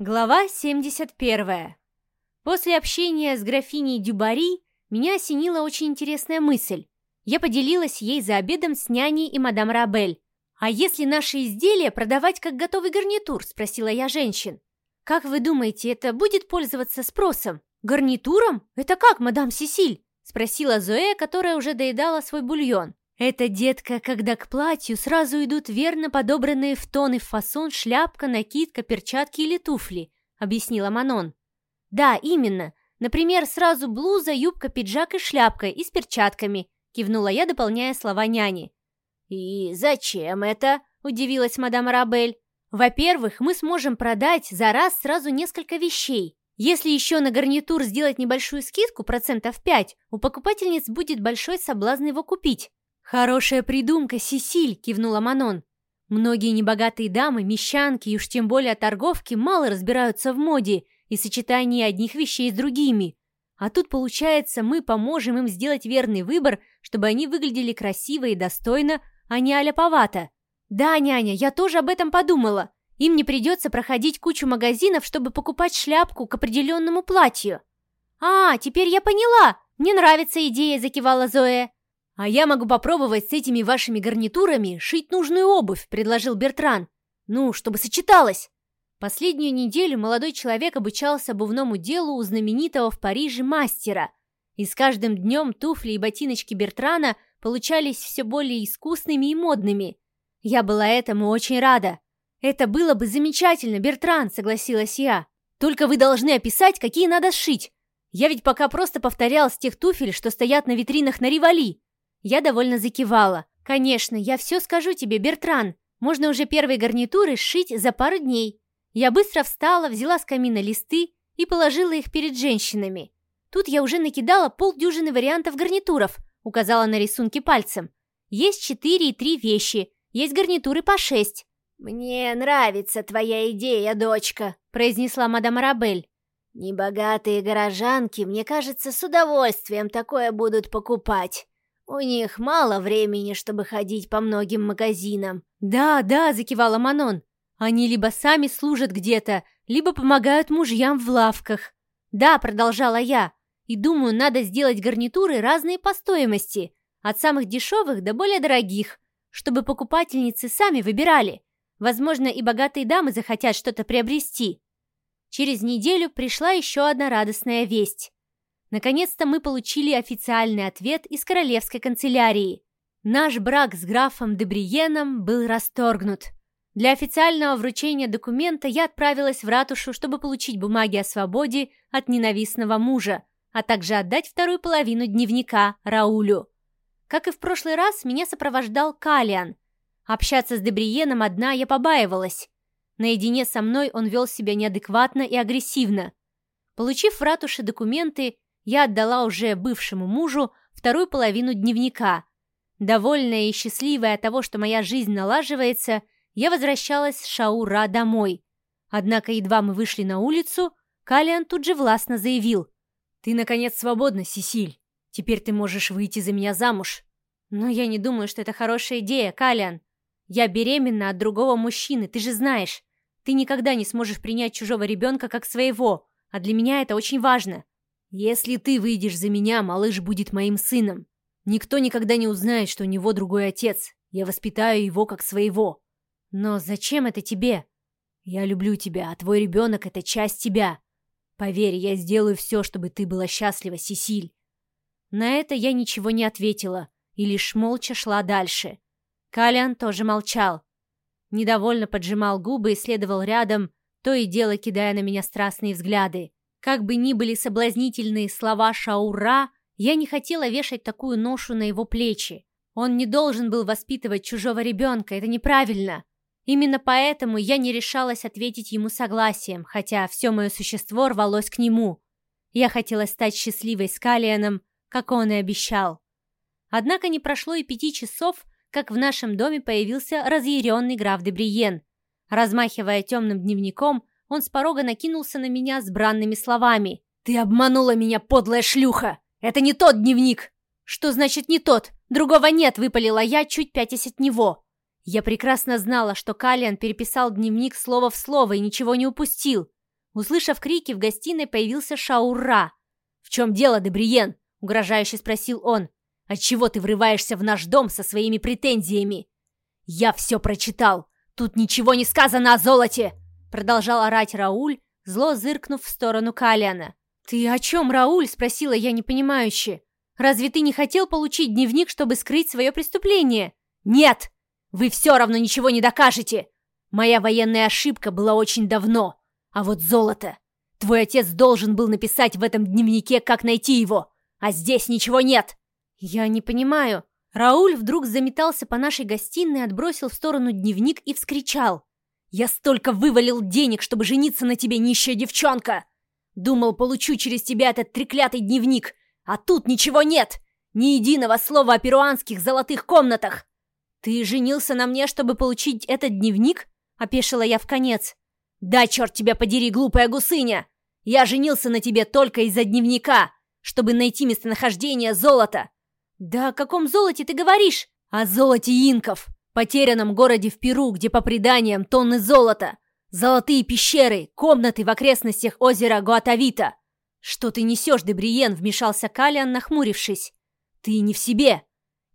Глава 71. После общения с графиней Дюбари меня осенила очень интересная мысль. Я поделилась ей за обедом с няней и мадам Рабель. «А если наши изделия продавать как готовый гарнитур?» – спросила я женщин. «Как вы думаете, это будет пользоваться спросом? Гарнитуром? Это как, мадам Сесиль?» – спросила Зоэ, которая уже доедала свой бульон. «Это, детка, когда к платью сразу идут верно подобранные в тон и в фасон шляпка, накидка, перчатки или туфли», — объяснила Манон. «Да, именно. Например, сразу блуза, юбка, пиджак и шляпка, и с перчатками», — кивнула я, дополняя слова няни. «И зачем это?» — удивилась мадам Арабель. «Во-первых, мы сможем продать за раз сразу несколько вещей. Если еще на гарнитур сделать небольшую скидку, процентов 5, у покупательниц будет большой соблазн его купить. «Хорошая придумка, Сесиль!» — кивнула Манон. «Многие небогатые дамы, мещанки и уж тем более торговки мало разбираются в моде и сочетании одних вещей с другими. А тут, получается, мы поможем им сделать верный выбор, чтобы они выглядели красиво и достойно, а не аляповато. Да, няня, я тоже об этом подумала. Им не придется проходить кучу магазинов, чтобы покупать шляпку к определенному платью. «А, теперь я поняла! Мне нравится идея!» – закивала Зоя. «А я могу попробовать с этими вашими гарнитурами шить нужную обувь», — предложил Бертран. «Ну, чтобы сочеталось». Последнюю неделю молодой человек обучался обувному делу у знаменитого в Париже мастера. И с каждым днем туфли и ботиночки Бертрана получались все более искусными и модными. Я была этому очень рада. «Это было бы замечательно, Бертран», — согласилась я. «Только вы должны описать, какие надо сшить. Я ведь пока просто повторял с тех туфель, что стоят на витринах на Ривали. Я довольно закивала. «Конечно, я все скажу тебе, Бертран. Можно уже первые гарнитуры сшить за пару дней». Я быстро встала, взяла с камина листы и положила их перед женщинами. Тут я уже накидала полдюжины вариантов гарнитуров, указала на рисунки пальцем. Есть четыре и три вещи, есть гарнитуры по шесть. «Мне нравится твоя идея, дочка», — произнесла мадам Арабель. «Небогатые горожанки, мне кажется, с удовольствием такое будут покупать. «У них мало времени, чтобы ходить по многим магазинам». «Да, да», — закивала Манон. «Они либо сами служат где-то, либо помогают мужьям в лавках». «Да», — продолжала я, «и думаю, надо сделать гарнитуры разные по стоимости, от самых дешевых до более дорогих, чтобы покупательницы сами выбирали. Возможно, и богатые дамы захотят что-то приобрести». Через неделю пришла еще одна радостная весть. Наконец-то мы получили официальный ответ из королевской канцелярии. Наш брак с графом Дебриеном был расторгнут. Для официального вручения документа я отправилась в ратушу, чтобы получить бумаги о свободе от ненавистного мужа, а также отдать вторую половину дневника Раулю. Как и в прошлый раз, меня сопровождал Калиан. Общаться с Дебриеном одна я побаивалась. Наедине со мной он вел себя неадекватно и агрессивно. Получив в ратуше документы, я отдала уже бывшему мужу вторую половину дневника. Довольная и счастливая от того, что моя жизнь налаживается, я возвращалась с Шаура домой. Однако едва мы вышли на улицу, Калиан тут же властно заявил. «Ты, наконец, свободна, Сесиль. Теперь ты можешь выйти за меня замуж». «Но я не думаю, что это хорошая идея, Калиан. Я беременна от другого мужчины, ты же знаешь. Ты никогда не сможешь принять чужого ребенка как своего, а для меня это очень важно. «Если ты выйдешь за меня, малыш будет моим сыном. Никто никогда не узнает, что у него другой отец. Я воспитаю его как своего. Но зачем это тебе? Я люблю тебя, а твой ребенок — это часть тебя. Поверь, я сделаю все, чтобы ты была счастлива, Сесиль». На это я ничего не ответила и лишь молча шла дальше. Калиан тоже молчал. Недовольно поджимал губы и следовал рядом, то и дело кидая на меня страстные взгляды. Как бы ни были соблазнительные слова Шаура, я не хотела вешать такую ношу на его плечи. Он не должен был воспитывать чужого ребенка, это неправильно. Именно поэтому я не решалась ответить ему согласием, хотя все мое существо рвалось к нему. Я хотела стать счастливой с Калианом, как он и обещал. Однако не прошло и пяти часов, как в нашем доме появился разъяренный граф Дебриен. Размахивая темным дневником, он с порога накинулся на меня с бранными словами. «Ты обманула меня, подлая шлюха! Это не тот дневник!» «Что значит не тот? Другого нет!» — выпалила я, чуть пятясь от него. Я прекрасно знала, что Калиан переписал дневник слово в слово и ничего не упустил. Услышав крики, в гостиной появился Шаура. «В чем дело, Дебриен?» — угрожающе спросил он. «Отчего ты врываешься в наш дом со своими претензиями?» «Я все прочитал! Тут ничего не сказано о золоте!» Продолжал орать Рауль, зло зыркнув в сторону Калиана. «Ты о чем, Рауль?» — спросила я непонимающе. «Разве ты не хотел получить дневник, чтобы скрыть свое преступление?» «Нет! Вы все равно ничего не докажете! Моя военная ошибка была очень давно, а вот золото... Твой отец должен был написать в этом дневнике, как найти его, а здесь ничего нет!» «Я не понимаю». Рауль вдруг заметался по нашей гостиной, отбросил в сторону дневник и вскричал. «Я столько вывалил денег, чтобы жениться на тебе, нищая девчонка! Думал, получу через тебя этот треклятый дневник, а тут ничего нет! Ни единого слова о перуанских золотых комнатах! Ты женился на мне, чтобы получить этот дневник?» — опешила я в конец. «Да, черт тебя подери, глупая гусыня! Я женился на тебе только из-за дневника, чтобы найти местонахождение золота!» «Да о каком золоте ты говоришь?» «О золоте инков, потерянном городе в Перу, где по преданиям тонны золота, золотые пещеры, комнаты в окрестностях озера Гуатавита». «Что ты несешь, Дебриен?» — вмешался Калиан, нахмурившись. «Ты не в себе!»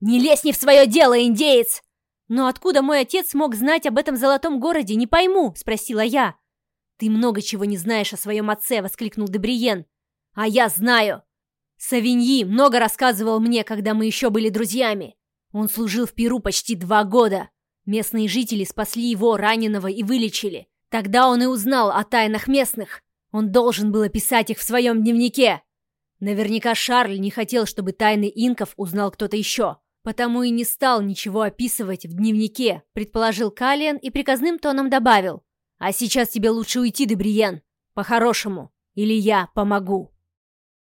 «Не лезь не в свое дело, индеец!» «Но откуда мой отец мог знать об этом золотом городе, не пойму», — спросила я. «Ты много чего не знаешь о своем отце», — воскликнул Дебриен. «А я знаю. Савиньи много рассказывал мне, когда мы еще были друзьями. Он служил в Перу почти два года. Местные жители спасли его, раненого, и вылечили. Тогда он и узнал о тайнах местных. Он должен был описать их в своем дневнике. Наверняка Шарль не хотел, чтобы тайны инков узнал кто-то еще. Потому и не стал ничего описывать в дневнике, предположил Калиан и приказным тоном добавил. А сейчас тебе лучше уйти, Дебриен. По-хорошему. Или я помогу.